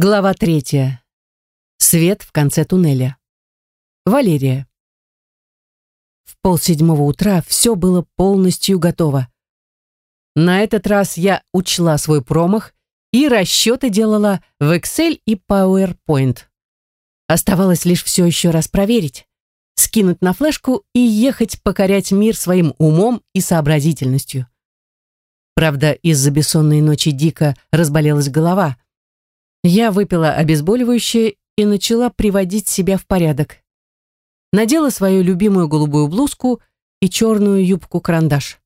Глава третья. Свет в конце туннеля. Валерия. В полседьмого утра все было полностью готово. На этот раз я учла свой промах и расчеты делала в Excel и PowerPoint. Оставалось лишь все еще раз проверить, скинуть на флешку и ехать покорять мир своим умом и сообразительностью. Правда, из-за бессонной ночи дико разболелась голова – я выпила обезболивающее и начала приводить себя в порядок. Надела свою любимую голубую блузку и черную юбку-карандаш.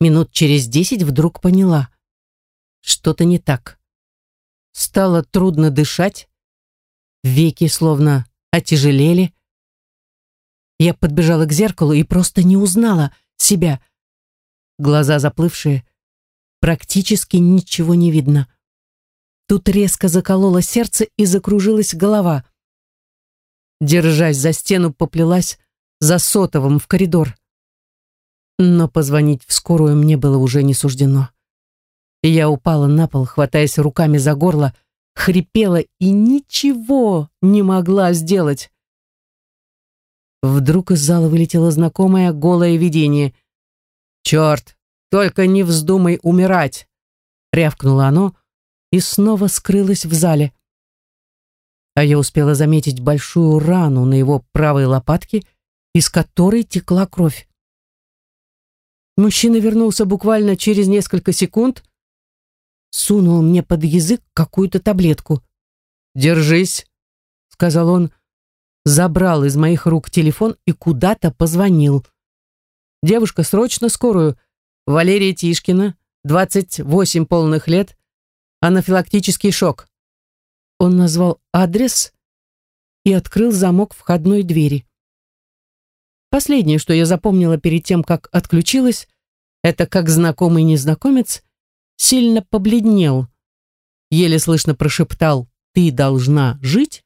Минут через десять вдруг поняла. Что-то не так. Стало трудно дышать. Веки словно отяжелели. Я подбежала к зеркалу и просто не узнала себя. Глаза заплывшие. Практически ничего не видно. Тут резко закололо сердце и закружилась голова. Держась за стену, поплелась за сотовым в коридор. Но позвонить в скорую мне было уже не суждено. Я упала на пол, хватаясь руками за горло, хрипела и ничего не могла сделать. Вдруг из зала вылетело знакомое голое видение. «Черт, только не вздумай умирать!» — рявкнуло оно, и снова скрылась в зале. А я успела заметить большую рану на его правой лопатке, из которой текла кровь. Мужчина вернулся буквально через несколько секунд, сунул мне под язык какую-то таблетку. «Держись», — сказал он, забрал из моих рук телефон и куда-то позвонил. «Девушка, срочно скорую. Валерия Тишкина, 28 полных лет, анафилактический шок. Он назвал адрес и открыл замок входной двери. Последнее, что я запомнила перед тем, как отключилась, это как знакомый незнакомец сильно побледнел, еле слышно прошептал «ты должна жить»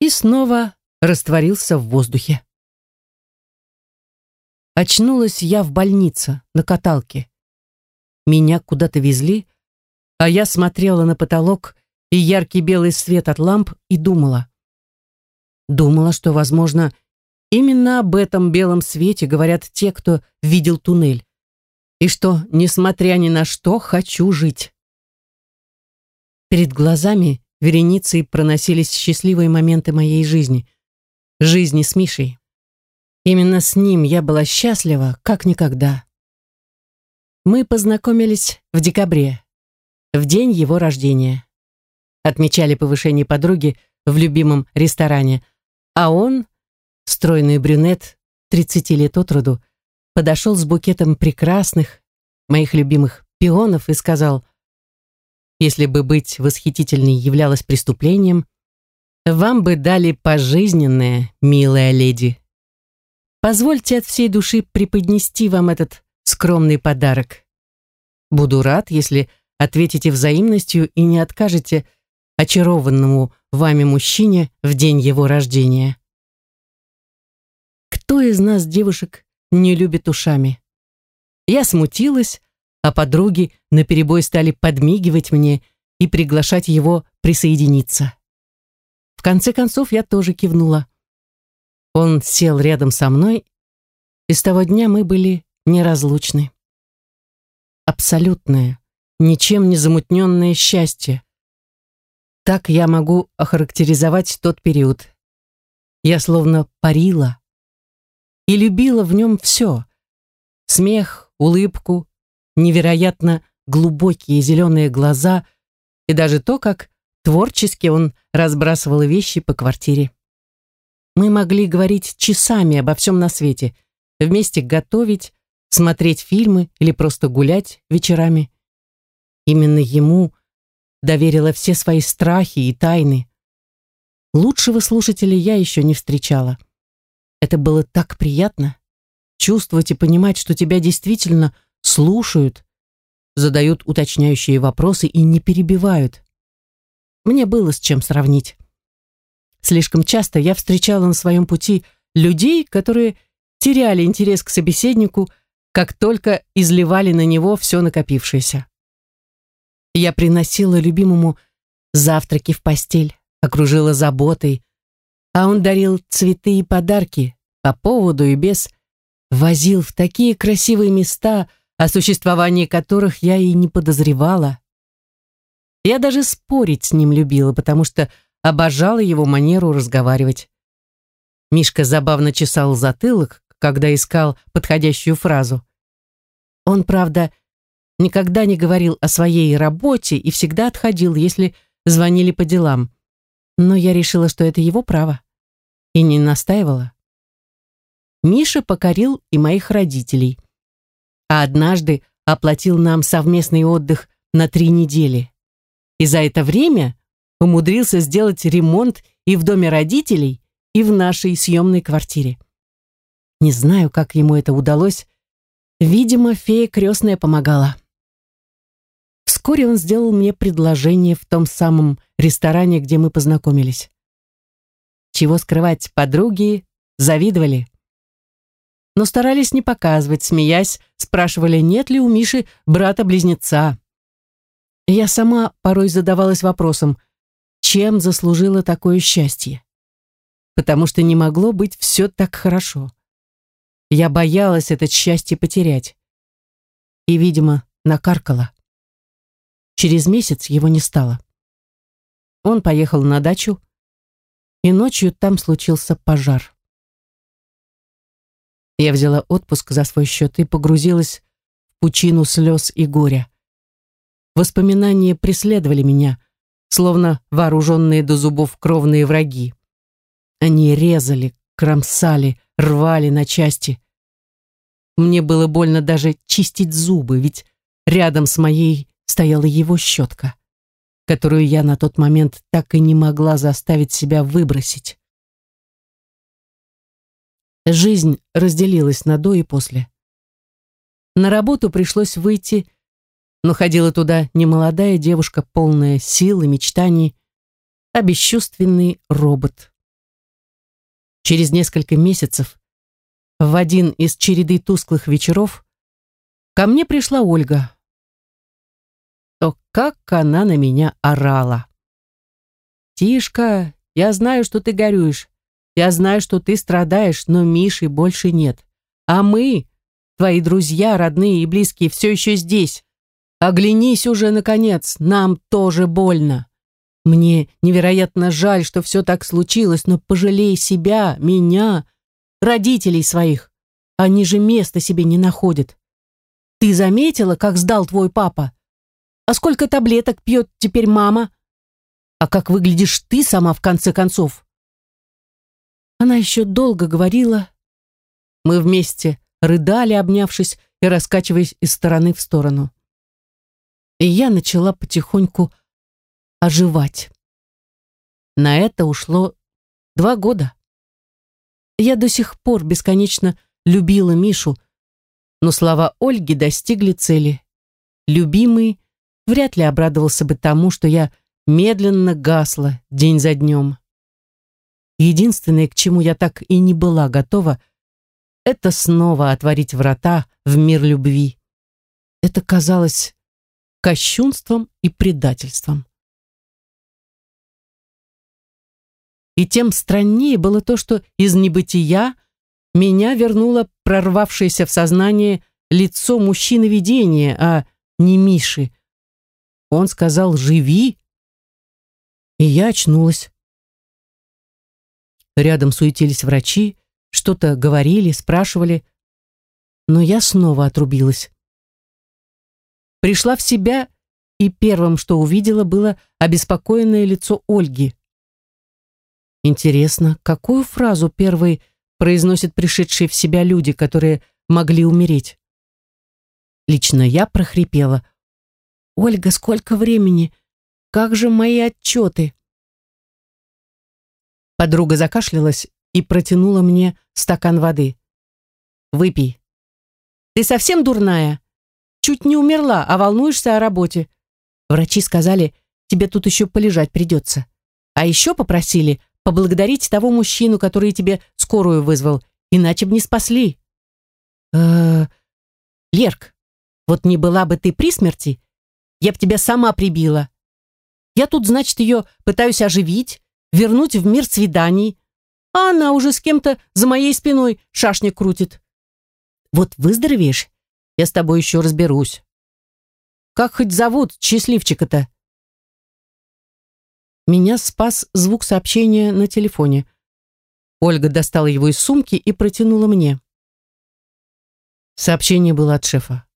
и снова растворился в воздухе. Очнулась я в больнице, на каталке. Меня куда-то везли, а я смотрела на потолок и яркий белый свет от ламп и думала. Думала, что, возможно, именно об этом белом свете говорят те, кто видел туннель. И что, несмотря ни на что, хочу жить. Перед глазами вереницей проносились счастливые моменты моей жизни. Жизни с Мишей. Именно с ним я была счастлива, как никогда. Мы познакомились в декабре, в день его рождения. Отмечали повышение подруги в любимом ресторане, а он, стройный брюнет, 30 лет от роду, подошел с букетом прекрасных, моих любимых пионов и сказал, если бы быть восхитительной являлось преступлением, вам бы дали пожизненное, милая леди. Позвольте от всей души преподнести вам этот скромный подарок. Буду рад, если ответите взаимностью и не откажете очарованному вами мужчине в день его рождения. Кто из нас, девушек, не любит ушами? Я смутилась, а подруги наперебой стали подмигивать мне и приглашать его присоединиться. В конце концов я тоже кивнула. Он сел рядом со мной, и с того дня мы были неразлучны. Абсолютное, ничем не замутненное счастье. Так я могу охарактеризовать тот период. Я словно парила и любила в нем все. Смех, улыбку, невероятно глубокие зеленые глаза и даже то, как творчески он разбрасывал вещи по квартире. Мы могли говорить часами обо всем на свете, вместе готовить, смотреть фильмы или просто гулять вечерами. Именно ему доверила все свои страхи и тайны. Лучшего слушателя я еще не встречала. Это было так приятно. Чувствовать и понимать, что тебя действительно слушают, задают уточняющие вопросы и не перебивают. Мне было с чем сравнить. Слишком часто я встречала на своем пути людей, которые теряли интерес к собеседнику, как только изливали на него все накопившееся. Я приносила любимому завтраки в постель, окружила заботой, а он дарил цветы и подарки по поводу и без, возил в такие красивые места, о существовании которых я и не подозревала. Я даже спорить с ним любила, потому что обожала его манеру разговаривать. Мишка забавно чесал затылок, когда искал подходящую фразу. Он, правда, никогда не говорил о своей работе и всегда отходил, если звонили по делам. Но я решила, что это его право. И не настаивала. Миша покорил и моих родителей. А однажды оплатил нам совместный отдых на три недели. И за это время умудрился сделать ремонт и в доме родителей, и в нашей съемной квартире. Не знаю, как ему это удалось. Видимо, фея крестная помогала. Вскоре он сделал мне предложение в том самом ресторане, где мы познакомились. Чего скрывать, подруги завидовали. Но старались не показывать, смеясь, спрашивали, нет ли у Миши брата-близнеца. Я сама порой задавалась вопросом, чем заслужила такое счастье? Потому что не могло быть все так хорошо. Я боялась это счастье потерять. И, видимо, накаркала. Через месяц его не стало. Он поехал на дачу, и ночью там случился пожар. Я взяла отпуск за свой счет и погрузилась в пучину слез и горя. Воспоминания преследовали меня, словно вооруженные до зубов кровные враги. Они резали, кромсали, рвали на части. Мне было больно даже чистить зубы, ведь рядом с моей стояла его щетка, которую я на тот момент так и не могла заставить себя выбросить. Жизнь разделилась на до и после. На работу пришлось выйти, но ходила туда не молодая девушка, полная сил и мечтаний, а бесчувственный робот. Через несколько месяцев, в один из череды тусклых вечеров, ко мне пришла Ольга. О, как она на меня орала! «Тишка, я знаю, что ты горюешь. Я знаю, что ты страдаешь, но Миши больше нет. А мы, твои друзья, родные и близкие, все еще здесь. Оглянись уже, наконец, нам тоже больно. Мне невероятно жаль, что все так случилось, но пожалей себя, меня, родителей своих. Они же места себе не находят. Ты заметила, как сдал твой папа? А сколько таблеток пьет теперь мама? А как выглядишь ты сама в конце концов? Она еще долго говорила. Мы вместе рыдали, обнявшись и раскачиваясь из стороны в сторону. И я начала потихоньку оживать. На это ушло два года. Я до сих пор бесконечно любила Мишу, но слова Ольги достигли цели. Любимый вряд ли обрадовался бы тому, что я медленно гасла день за днем. Единственное, к чему я так и не была готова, это снова отворить врата в мир любви. Это казалось кощунством и предательством. И тем страннее было то, что из небытия меня вернуло прорвавшееся в сознание лицо мужчины видения, а не Миши. Он сказал «Живи!» И я очнулась. Рядом суетились врачи, что-то говорили, спрашивали, но я снова отрубилась. Пришла в себя, и первым, что увидела, было обеспокоенное лицо Ольги. Интересно, какую фразу первой произносят пришедшие в себя люди, которые могли умереть? Лично я прохрипела. «Ольга, сколько времени? Как же мои отчеты?» Подруга закашлялась и протянула мне стакан воды. «Выпей». «Ты совсем дурная? Чуть не умерла, а волнуешься о работе. Врачи сказали, тебе тут еще полежать придется. А еще попросили поблагодарить того мужчину, который тебе скорую вызвал, иначе бы не спасли. э Лерк, вот не была бы ты при смерти, я б тебя сама прибила. Я тут, значит, ее пытаюсь оживить, вернуть в мир свиданий, а она уже с кем-то за моей спиной шашня крутит. Вот выздоровеешь, я с тобой еще разберусь. Как хоть зовут счастливчика-то? Меня спас звук сообщения на телефоне. Ольга достала его из сумки и протянула мне. Сообщение было от шефа.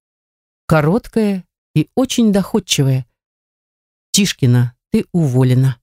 Короткое и очень доходчивое. «Тишкина, ты уволена».